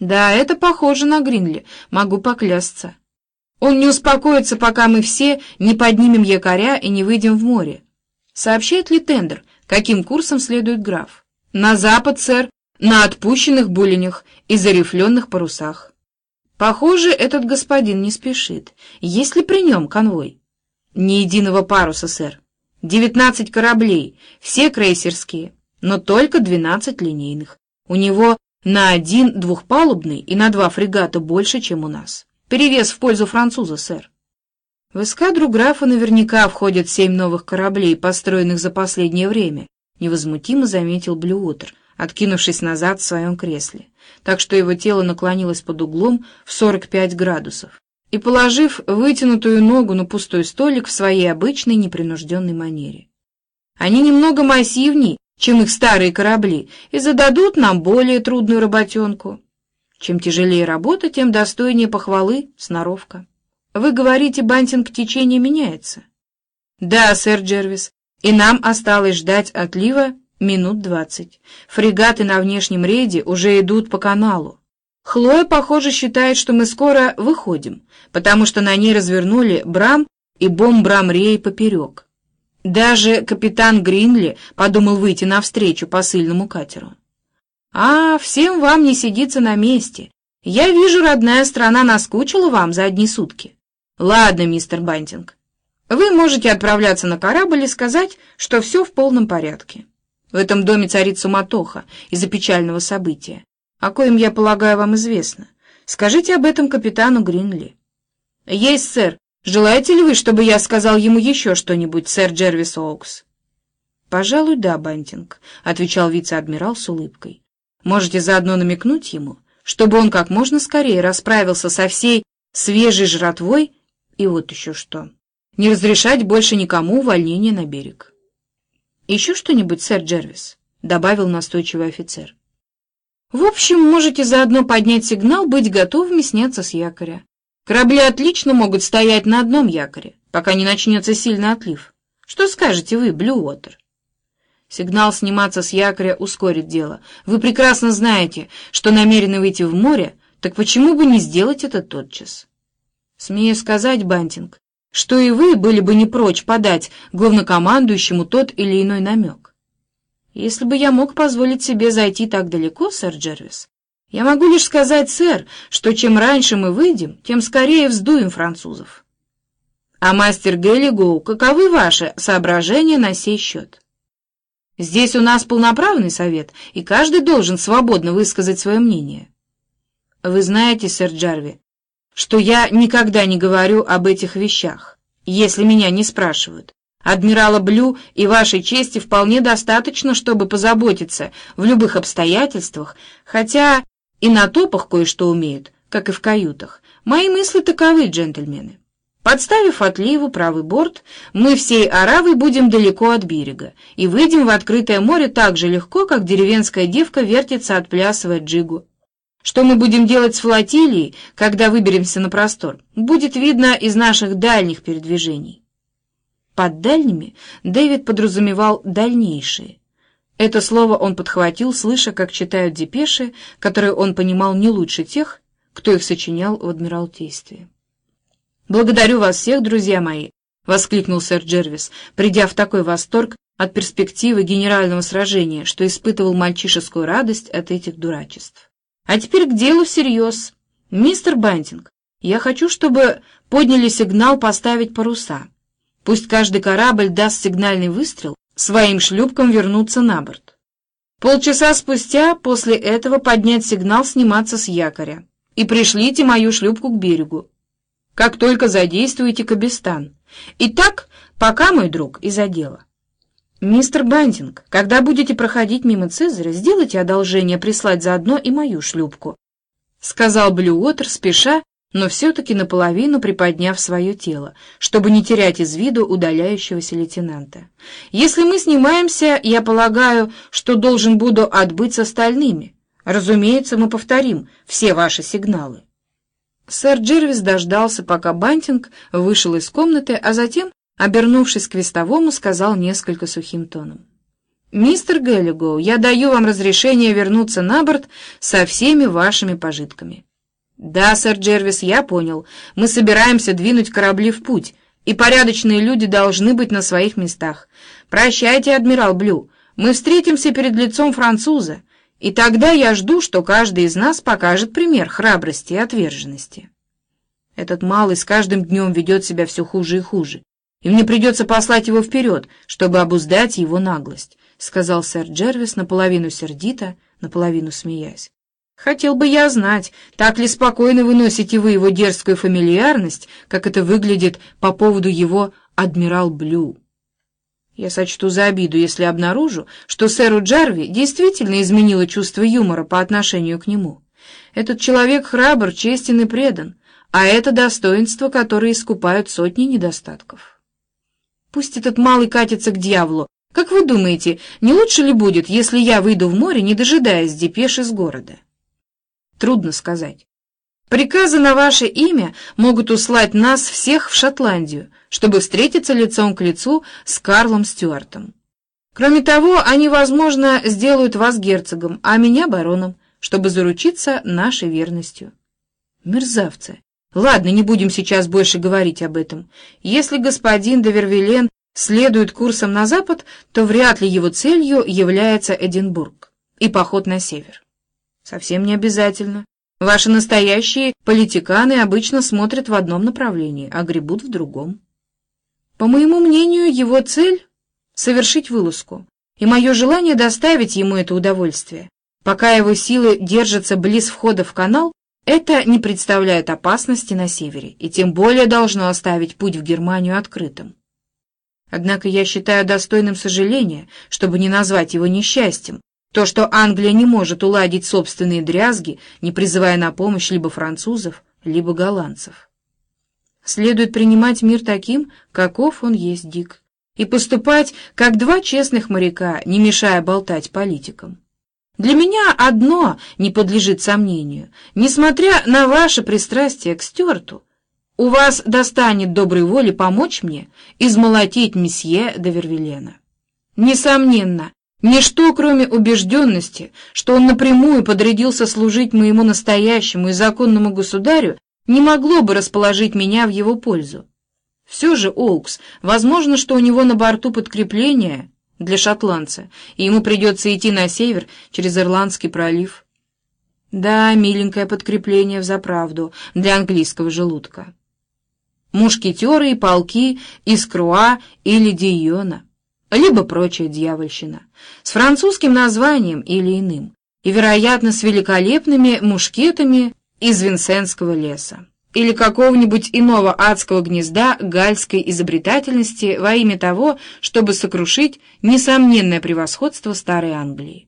Да, это похоже на Гринли, могу поклясться. Он не успокоится, пока мы все не поднимем якоря и не выйдем в море. Сообщает ли тендер, каким курсом следует граф? На запад, сэр, на отпущенных буленях и зарифленных парусах. Похоже, этот господин не спешит. Есть ли при нем конвой? Ни единого паруса, сэр. Девятнадцать кораблей, все крейсерские, но только двенадцать линейных. У него на один двухпалубный и на два фрегата больше, чем у нас. Перевес в пользу француза, сэр. В эскадру графа наверняка входят семь новых кораблей, построенных за последнее время, невозмутимо заметил Блюотер, откинувшись назад в своем кресле, так что его тело наклонилось под углом в 45 градусов, и положив вытянутую ногу на пустой столик в своей обычной непринужденной манере. Они немного массивней, чем их старые корабли, и зададут нам более трудную работенку. Чем тяжелее работа, тем достойнее похвалы, сноровка. Вы говорите, бантинг течения меняется? Да, сэр Джервис, и нам осталось ждать отлива минут двадцать. Фрегаты на внешнем рейде уже идут по каналу. Хлоя, похоже, считает, что мы скоро выходим, потому что на ней развернули брам и бомбрам-рей поперек. Даже капитан Гринли подумал выйти навстречу посыльному катеру. «А, всем вам не сидится на месте. Я вижу, родная страна наскучила вам за одни сутки. Ладно, мистер Бантинг, вы можете отправляться на корабль и сказать, что все в полном порядке. В этом доме царит суматоха из-за печального события, о коем, я полагаю, вам известно. Скажите об этом капитану Гринли». «Есть, сэр. Желаете ли вы, чтобы я сказал ему еще что-нибудь, сэр Джервис Оукс?» «Пожалуй, да, Бантинг», — отвечал вице-адмирал с улыбкой. Можете заодно намекнуть ему, чтобы он как можно скорее расправился со всей свежей жратвой и вот еще что. Не разрешать больше никому увольнение на берег. «Еще что-нибудь, сэр Джервис?» — добавил настойчивый офицер. «В общем, можете заодно поднять сигнал, быть готовыми сняться с якоря. Корабли отлично могут стоять на одном якоре, пока не начнется сильный отлив. Что скажете вы, Блюотер?» Сигнал сниматься с якоря ускорит дело. Вы прекрасно знаете, что намерены выйти в море, так почему бы не сделать это тотчас? Смею сказать, Бантинг, что и вы были бы не прочь подать главнокомандующему тот или иной намек. Если бы я мог позволить себе зайти так далеко, сэр Джервис, я могу лишь сказать, сэр, что чем раньше мы выйдем, тем скорее вздуем французов. А мастер Геллигоу, каковы ваши соображения на сей счет? Здесь у нас полноправный совет, и каждый должен свободно высказать свое мнение. Вы знаете, сэр Джарви, что я никогда не говорю об этих вещах, если меня не спрашивают. Адмирала Блю и вашей чести вполне достаточно, чтобы позаботиться в любых обстоятельствах, хотя и на топах кое-что умеют, как и в каютах. Мои мысли таковы, джентльмены. Подставив отливу правый борт, мы всей оравой будем далеко от берега и выйдем в открытое море так же легко, как деревенская девка вертится, отплясывая джигу. Что мы будем делать с флотилией, когда выберемся на простор, будет видно из наших дальних передвижений. Под дальними Дэвид подразумевал «дальнейшие». Это слово он подхватил, слыша, как читают депеши, которые он понимал не лучше тех, кто их сочинял в Адмиралтействе. «Благодарю вас всех, друзья мои!» — воскликнул сэр Джервис, придя в такой восторг от перспективы генерального сражения, что испытывал мальчишескую радость от этих дурачеств. «А теперь к делу всерьез. Мистер Бантинг, я хочу, чтобы подняли сигнал поставить паруса. Пусть каждый корабль даст сигнальный выстрел, своим шлюпкам вернуться на борт. Полчаса спустя после этого поднять сигнал сниматься с якоря. И пришлите мою шлюпку к берегу как только задействуете Кабистан. Итак, пока, мой друг, и за дело. Мистер Бантинг, когда будете проходить мимо Цезаря, сделайте одолжение прислать заодно и мою шлюпку, — сказал Блюотер, спеша, но все-таки наполовину приподняв свое тело, чтобы не терять из виду удаляющегося лейтенанта. «Если мы снимаемся, я полагаю, что должен буду отбыть с остальными. Разумеется, мы повторим все ваши сигналы». Сэр Джервис дождался, пока Бантинг вышел из комнаты, а затем, обернувшись к вестовому, сказал несколько сухим тоном. «Мистер Геллигоу, я даю вам разрешение вернуться на борт со всеми вашими пожитками». «Да, сэр Джервис, я понял. Мы собираемся двинуть корабли в путь, и порядочные люди должны быть на своих местах. Прощайте, адмирал Блю, мы встретимся перед лицом француза, и тогда я жду, что каждый из нас покажет пример храбрости и отверженности. Этот малый с каждым днем ведет себя все хуже и хуже, и мне придется послать его вперед, чтобы обуздать его наглость», — сказал сэр Джервис наполовину сердито, наполовину смеясь. Хотел бы я знать, так ли спокойно вы носите вы его дерзкую фамильярность, как это выглядит по поводу его «Адмирал Блю». Я сочту за обиду, если обнаружу, что сэру Джарви действительно изменило чувство юмора по отношению к нему. Этот человек храбр, честен и предан, а это достоинство, которое искупают сотни недостатков. Пусть этот малый катится к дьяволу. Как вы думаете, не лучше ли будет, если я выйду в море, не дожидаясь депеш из города?» Трудно сказать. Приказы на ваше имя могут услать нас всех в Шотландию, чтобы встретиться лицом к лицу с Карлом Стюартом. Кроме того, они, возможно, сделают вас герцогом, а меня бароном, чтобы заручиться нашей верностью. Мерзавцы! Ладно, не будем сейчас больше говорить об этом. Если господин де Вервилен следует курсом на запад, то вряд ли его целью является Эдинбург и поход на север. Совсем не обязательно. Ваши настоящие политиканы обычно смотрят в одном направлении, а гребут в другом. По моему мнению, его цель — совершить вылазку, и мое желание доставить ему это удовольствие. Пока его силы держатся близ входа в канал, это не представляет опасности на севере, и тем более должно оставить путь в Германию открытым. Однако я считаю достойным сожаления, чтобы не назвать его несчастьем, то, что Англия не может уладить собственные дрязги, не призывая на помощь либо французов, либо голландцев. Следует принимать мир таким, каков он есть Дик, и поступать, как два честных моряка, не мешая болтать политикам. Для меня одно не подлежит сомнению. Несмотря на ваше пристрастие к Стюарту, у вас достанет доброй воли помочь мне измолотить месье де Вервилена. Несомненно, Ничто, кроме убежденности, что он напрямую подрядился служить моему настоящему и законному государю, не могло бы расположить меня в его пользу. Все же, Оукс, возможно, что у него на борту подкрепление для шотландца, и ему придется идти на север через Ирландский пролив. Да, миленькое подкрепление взаправду для английского желудка. Мушкетеры и полки из Круа или Диона либо прочая дьявольщина, с французским названием или иным, и, вероятно, с великолепными мушкетами из Винсентского леса или какого-нибудь иного адского гнезда гальской изобретательности во имя того, чтобы сокрушить несомненное превосходство Старой Англии.